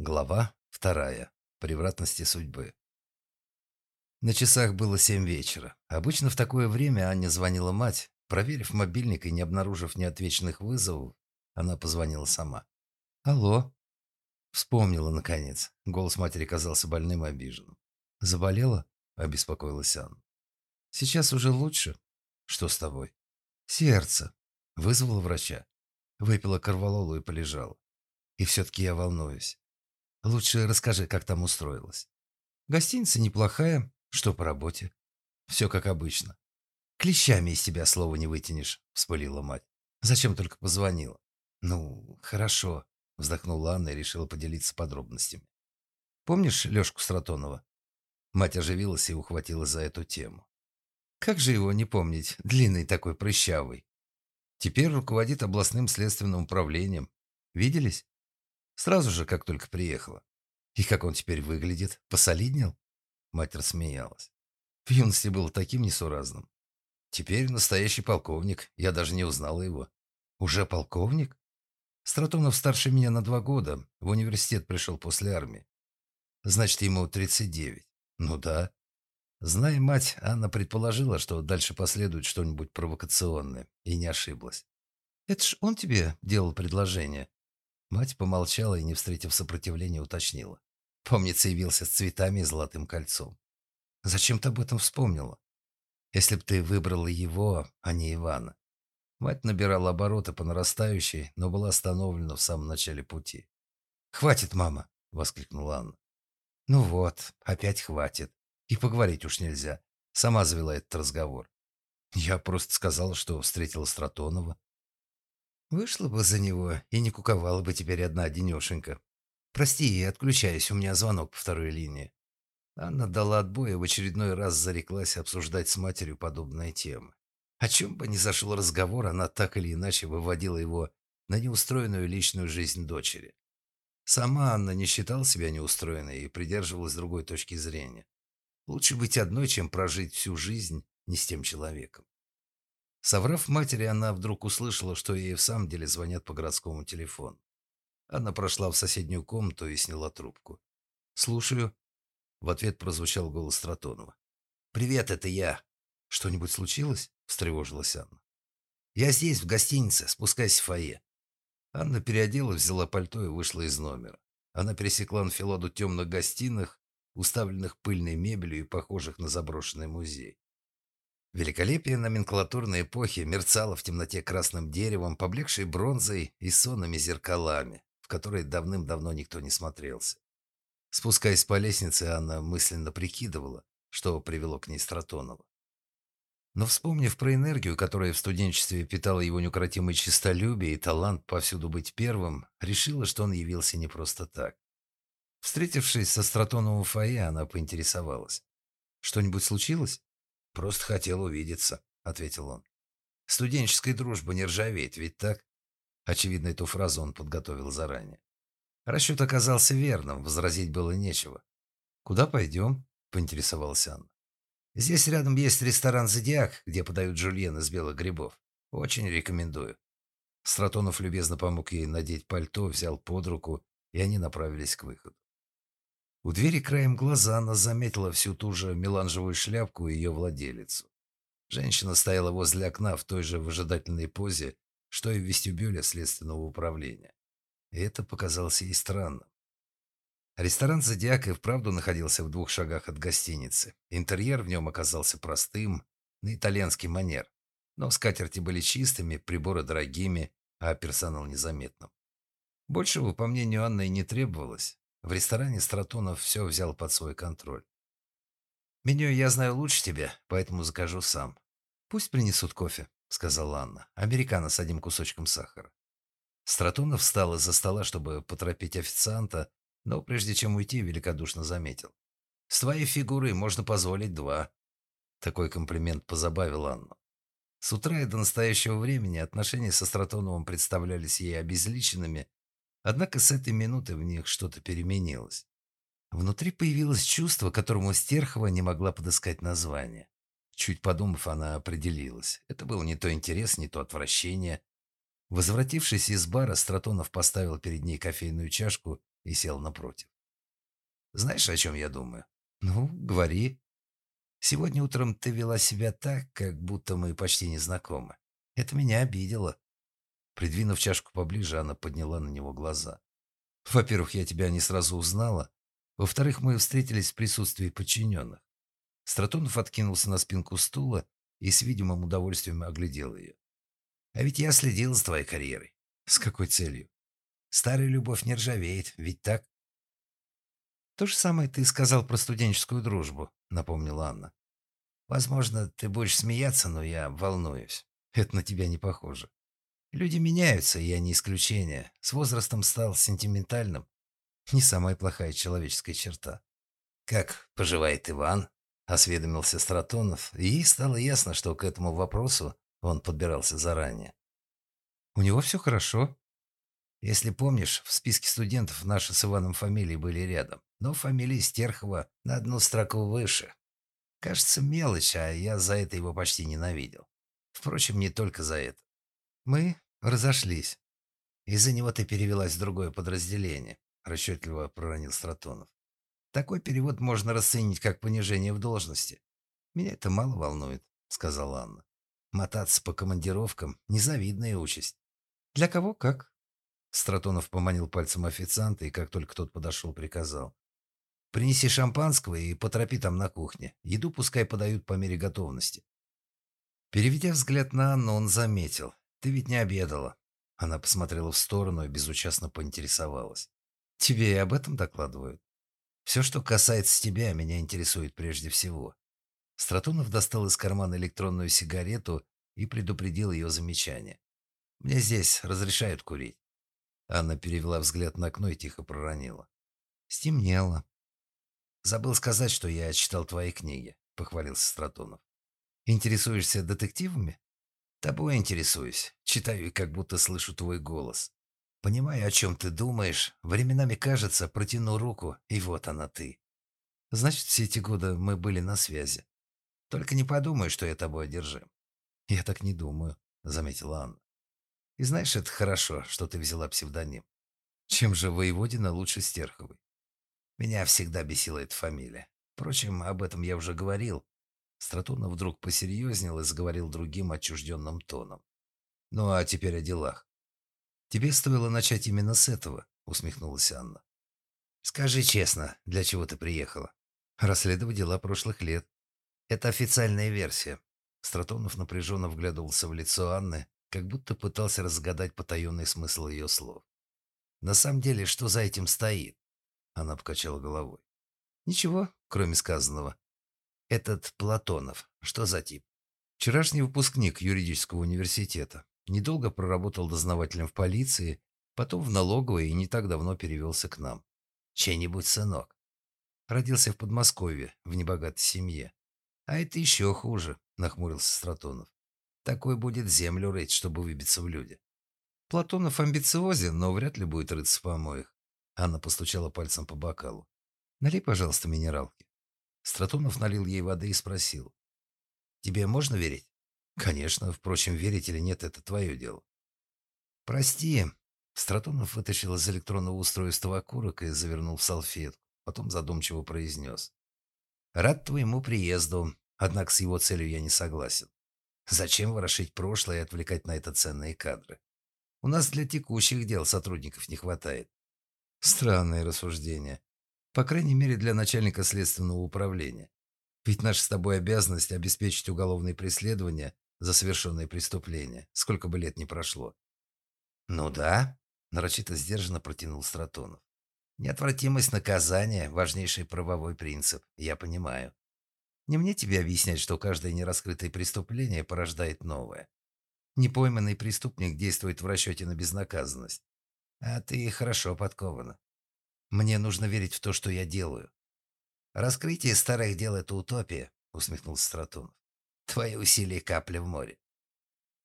Глава вторая. Превратности судьбы. На часах было семь вечера. Обычно в такое время Анне звонила мать. Проверив мобильник и не обнаружив неотвеченных вызовов, она позвонила сама. «Алло?» Вспомнила, наконец. Голос матери казался больным и обиженным. «Заболела?» – обеспокоилась Анна. «Сейчас уже лучше. Что с тобой?» «Сердце». Вызвала врача. Выпила корвалолу и полежала. И все-таки я волнуюсь. Лучше расскажи, как там устроилась. Гостиница неплохая. Что по работе? Все как обычно. Клещами из тебя слова не вытянешь, вспылила мать. Зачем только позвонила? Ну, хорошо, вздохнула Анна и решила поделиться подробностями. Помнишь Лешку Стратонова? Мать оживилась и ухватилась за эту тему. Как же его не помнить, длинный такой прыщавый. Теперь руководит областным следственным управлением. Виделись? Сразу же, как только приехала. И как он теперь выглядит? Посолиднел? Мать рассмеялась. В юности был таким несуразным. Теперь настоящий полковник. Я даже не узнала его. Уже полковник? Стратонов старше меня на два года. В университет пришел после армии. Значит, ему 39. Ну да. Зная мать, Анна предположила, что дальше последует что-нибудь провокационное, и не ошиблась. «Это ж он тебе делал предложение?» Мать помолчала и, не встретив сопротивления, уточнила. Помнится, явился с цветами и золотым кольцом. Зачем ты об этом вспомнила? Если б ты выбрала его, а не Ивана. Мать набирала обороты по нарастающей, но была остановлена в самом начале пути. «Хватит, мама!» — воскликнула Анна. «Ну вот, опять хватит. И поговорить уж нельзя. Сама завела этот разговор. Я просто сказала, что встретила Стратонова. Вышла бы за него и не куковала бы теперь одна денешенька. Прости, отключаюсь, у меня звонок по второй линии. Анна дала отбой и в очередной раз зареклась обсуждать с матерью подобные темы. О чем бы ни зашел разговор, она так или иначе выводила его на неустроенную личную жизнь дочери. Сама Анна не считала себя неустроенной и придерживалась другой точки зрения. Лучше быть одной, чем прожить всю жизнь не с тем человеком. Соврав матери, она вдруг услышала, что ей в самом деле звонят по городскому телефону. Она прошла в соседнюю комнату и сняла трубку. «Слушаю». В ответ прозвучал голос Стратонова. «Привет, это я». «Что-нибудь случилось?» – встревожилась Анна. «Я здесь, в гостинице. Спускайся в фойе». Анна переоделась, взяла пальто и вышла из номера. Она пересекла анфиладу темных гостиных, уставленных пыльной мебелью и похожих на заброшенный музей. Великолепие номенклатурной эпохи мерцало в темноте красным деревом, поблекшей бронзой и сонными зеркалами, в которые давным-давно никто не смотрелся. Спускаясь по лестнице, она мысленно прикидывала, что привело к ней Стратонова. Но вспомнив про энергию, которая в студенчестве питала его неукротимое честолюбие и талант повсюду быть первым, решила, что он явился не просто так. Встретившись со Стратоновым в фойе, она поинтересовалась. «Что-нибудь случилось?» «Просто хотел увидеться», — ответил он. «Студенческая дружба не ржавеет, ведь так?» Очевидно, эту фразу он подготовил заранее. Расчет оказался верным, возразить было нечего. «Куда пойдем?» — поинтересовалась Анна. «Здесь рядом есть ресторан «Зодиак», где подают жульен из белых грибов. Очень рекомендую». Стратонов любезно помог ей надеть пальто, взял под руку, и они направились к выходу. У двери краем глаза она заметила всю ту же меланжевую шляпку и ее владелицу. Женщина стояла возле окна в той же выжидательной позе, что и в вестибюле следственного управления. И это показалось ей странным. Ресторан «Зодиак» и вправду находился в двух шагах от гостиницы. Интерьер в нем оказался простым, на итальянский манер. Но скатерти были чистыми, приборы дорогими, а персонал незаметным. Большего, по мнению Анны, и не требовалось. В ресторане Стратонов все взял под свой контроль. «Меню я знаю лучше тебя, поэтому закажу сам. Пусть принесут кофе», — сказала Анна. «Американо с одним кусочком сахара». Стратонов встал из-за стола, чтобы поторопить официанта, но прежде чем уйти, великодушно заметил. «С твоей фигурой можно позволить два». Такой комплимент позабавил Анну. С утра и до настоящего времени отношения со Стратоновым представлялись ей обезличенными Однако с этой минуты в них что-то переменилось. Внутри появилось чувство, которому Стерхова не могла подыскать название. Чуть подумав, она определилась. Это был не то интерес, не то отвращение. Возвратившись из бара, Стратонов поставил перед ней кофейную чашку и сел напротив. «Знаешь, о чем я думаю?» «Ну, говори». «Сегодня утром ты вела себя так, как будто мы почти не знакомы. Это меня обидело». Придвинув чашку поближе, она подняла на него глаза. «Во-первых, я тебя не сразу узнала. Во-вторых, мы встретились в присутствии подчиненных». Стратонов откинулся на спинку стула и с видимым удовольствием оглядел ее. А ведь я следил за твоей карьерой. С какой целью? Старая любовь не ржавеет, ведь так? То же самое ты сказал про студенческую дружбу, напомнила Анна. Возможно, ты будешь смеяться, но я волнуюсь. Это на тебя не похоже. Люди меняются, и я не исключение. С возрастом стал сентиментальным. Не самая плохая человеческая черта. «Как поживает Иван?» – осведомился Стратонов, и стало ясно, что к этому вопросу он подбирался заранее. «У него все хорошо. Если помнишь, в списке студентов наши с Иваном фамилии были рядом, но фамилия Стерхова на одну строку выше. Кажется, мелочь, а я за это его почти ненавидел. Впрочем, не только за это. Мы разошлись. Из-за него ты перевелась в другое подразделение, расчетливо проронил Стратонов. Такой перевод можно расценить как понижение в должности. Меня это мало волнует, сказала Анна. Мотаться по командировкам – незавидная участь. Для кого как? Стратонов поманил пальцем официанта и, как только тот подошел, приказал. «Принеси шампанского и поторопи там на кухне. Еду пускай подают по мере готовности». Переведя взгляд на Анну, он заметил. «Ты ведь не обедала». Она посмотрела в сторону и безучастно поинтересовалась. «Тебе и об этом докладывают?» «Все, что касается тебя, меня интересует прежде всего. Стратонов достал из кармана электронную сигарету и предупредил ее замечание. «Мне здесь разрешают курить». Анна перевела взгляд на окно и тихо проронила. «Стемнело». «Забыл сказать, что я читал твои книги», — похвалился Стратонов. «Интересуешься детективами?» «Тобой интересуюсь. Читаю и как будто слышу твой голос. Понимаю, о чем ты думаешь. Временами кажется, протяну руку, и вот она ты. Значит, все эти годы мы были на связи. Только не подумай, что я тобой одержим». «Я так не думаю», — заметила Анна. «И знаешь, это хорошо, что ты взяла псевдоним. Чем же воеводина лучше Стерховой? Меня всегда бесила эта фамилия. Впрочем, об этом я уже говорил». Стратунов вдруг посерьезнел и заговорил другим отчужденным тоном. «Ну а теперь о делах. Тебе стоило начать именно с этого», — усмехнулась Анна. «Скажи честно, для чего ты приехала?» «Расследовать дела прошлых лет», это официальная версия. Стратонов напряженно вглядывался в лицо Анны, как будто пытался разгадать потаенный смысл ее слов. На самом деле, что за этим стоит? Она покачала головой. Ничего, кроме сказанного. Этот Платонов, что за тип? Вчерашний выпускник юридического университета. Недолго проработал дознавателем в полиции, потом в налоговой и не так давно перевелся к нам. Чей-нибудь сынок. Родился в Подмосковье, в небогатой семье. «А это еще хуже», — нахмурился Стратонов. «Такой будет землю рыть, чтобы выбиться в люди». Платонов амбициозен, но вряд ли будет рыться в помоях. Анна постучала пальцем по бокалу. «Налей, пожалуйста, минералки». Стратонов налил ей воды и спросил. «Тебе можно верить?» «Конечно. Впрочем, верить или нет, это твое дело». «Прости». Стратонов вытащил из электронного устройства окурок и завернул в салфетку. Потом задумчиво произнес. Рад твоему приезду, однако с его целью я не согласен. Зачем ворошить прошлое и отвлекать на это ценные кадры? У нас для текущих дел сотрудников не хватает. Странное рассуждение. По крайней мере, для начальника следственного управления. Ведь наша с тобой обязанность обеспечить уголовное преследование за совершенные преступления, сколько бы лет ни прошло. Ну да, нарочито сдержанно протянул Стратонов. Неотвратимость наказания – важнейший правовой принцип, я понимаю. Не мне тебе объяснять, что каждое нераскрытое преступление порождает новое. Непойманный преступник действует в расчете на безнаказанность. А ты хорошо подкована. Мне нужно верить в то, что я делаю. Раскрытие старых дел – это утопия, усмехнулся Стратунов. Твои усилия – капля в море.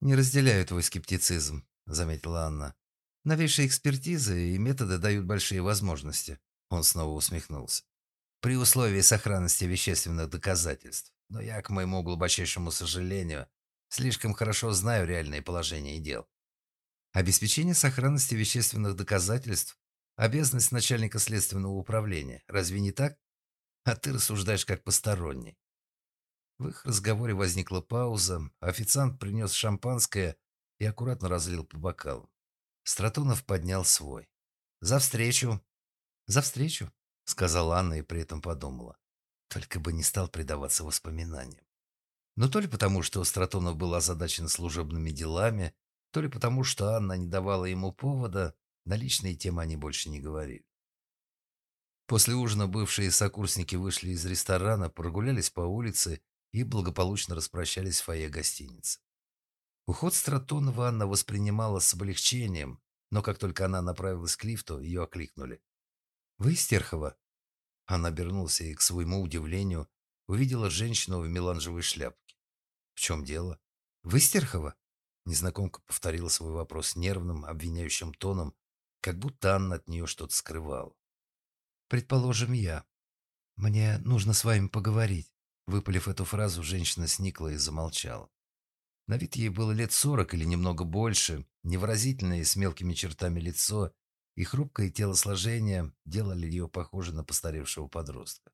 Не разделяю твой скептицизм, заметила Анна. Новейшие экспертизы и методы дают большие возможности. Он снова усмехнулся. При условии сохранности вещественных доказательств. Но я, к моему глубочайшему сожалению, слишком хорошо знаю реальное положение дел. Обеспечение сохранности вещественных доказательств – обязанность начальника следственного управления. Разве не так? А ты рассуждаешь как посторонний. В их разговоре возникла пауза. Официант принес шампанское и аккуратно разлил по бокалам. Стратонов поднял свой. «За встречу!» «За встречу!» — сказала Анна и при этом подумала. Только бы не стал предаваться воспоминаниям. Но то ли потому, что Стратонов был озадачен служебными делами, то ли потому, что Анна не давала ему повода, на личные темы они больше не говорили. После ужина бывшие сокурсники вышли из ресторана, прогулялись по улице и благополучно распрощались в фойе гостиницы. Уход Стратонова Анна воспринимала с облегчением, но как только она направилась к лифту, ее окликнули. «Вы Стерхова?» Она обернулась и, к своему удивлению, увидела женщину в меланжевой шляпке. «В чем дело?» «Вы Стерхова?» Незнакомка повторила свой вопрос нервным, обвиняющим тоном, как будто Анна от нее что-то скрывала. «Предположим, я. Мне нужно с вами поговорить». Выпалив эту фразу, женщина сникла и замолчала. На вид ей было лет сорок или немного больше, невыразительное с мелкими чертами лицо и хрупкое телосложение делали ее похожей на постаревшего подростка.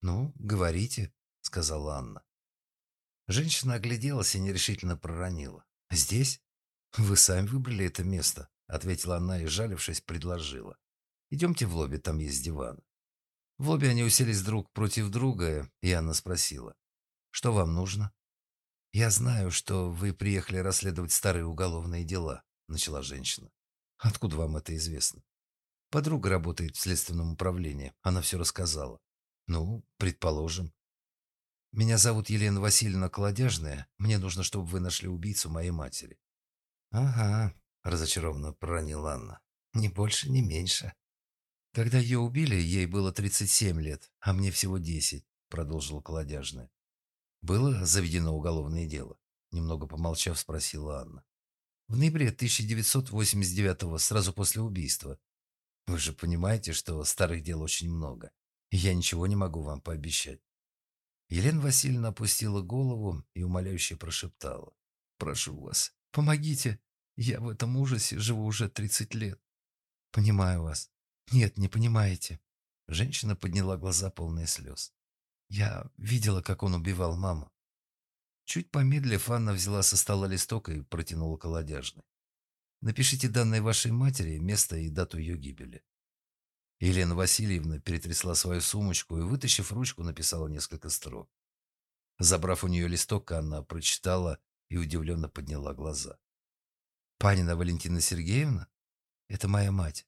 «Ну, говорите», — сказала Анна. Женщина огляделась и нерешительно проронила. «Здесь? Вы сами выбрали это место», — ответила она и, жалившись, предложила. «Идемте в лобби, там есть диван». В лобби они уселись друг против друга, и Анна спросила. «Что вам нужно?» «Я знаю, что вы приехали расследовать старые уголовные дела», — начала женщина. «Откуда вам это известно?» «Подруга работает в следственном управлении. Она все рассказала». «Ну, предположим». «Меня зовут Елена Васильевна Колодяжная. Мне нужно, чтобы вы нашли убийцу моей матери». «Ага», — разочарованно проронила Анна. «Ни больше, ни меньше». «Когда ее убили, ей было 37 лет, а мне всего 10», — продолжила Колодяжная. «Было заведено уголовное дело?» Немного помолчав, спросила Анна. «В ноябре 1989-го, сразу после убийства. Вы же понимаете, что старых дел очень много, и я ничего не могу вам пообещать». Елена Васильевна опустила голову и умоляюще прошептала. «Прошу вас, помогите. Я в этом ужасе живу уже 30 лет». «Понимаю вас. Нет, не понимаете». Женщина подняла глаза, полные слез. Я видела, как он убивал маму. Чуть помедлив, Анна взяла со стола листок и протянула колодяжный. Напишите данные вашей матери, место и дату ее гибели. Елена Васильевна перетрясла свою сумочку и, вытащив ручку, написала несколько строк. Забрав у нее листок, Анна прочитала и удивленно подняла глаза. «Панина Валентина Сергеевна? Это моя мать.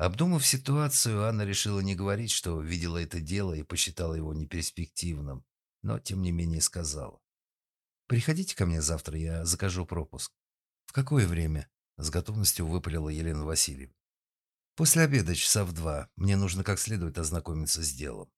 Обдумав ситуацию, Анна решила не говорить, что видела это дело и посчитала его неперспективным, но тем не менее сказала. «Приходите ко мне завтра, я закажу пропуск». «В какое время?» – с готовностью выпалила Елена Васильевна. «После обеда, часа в два. Мне нужно как следует ознакомиться с делом».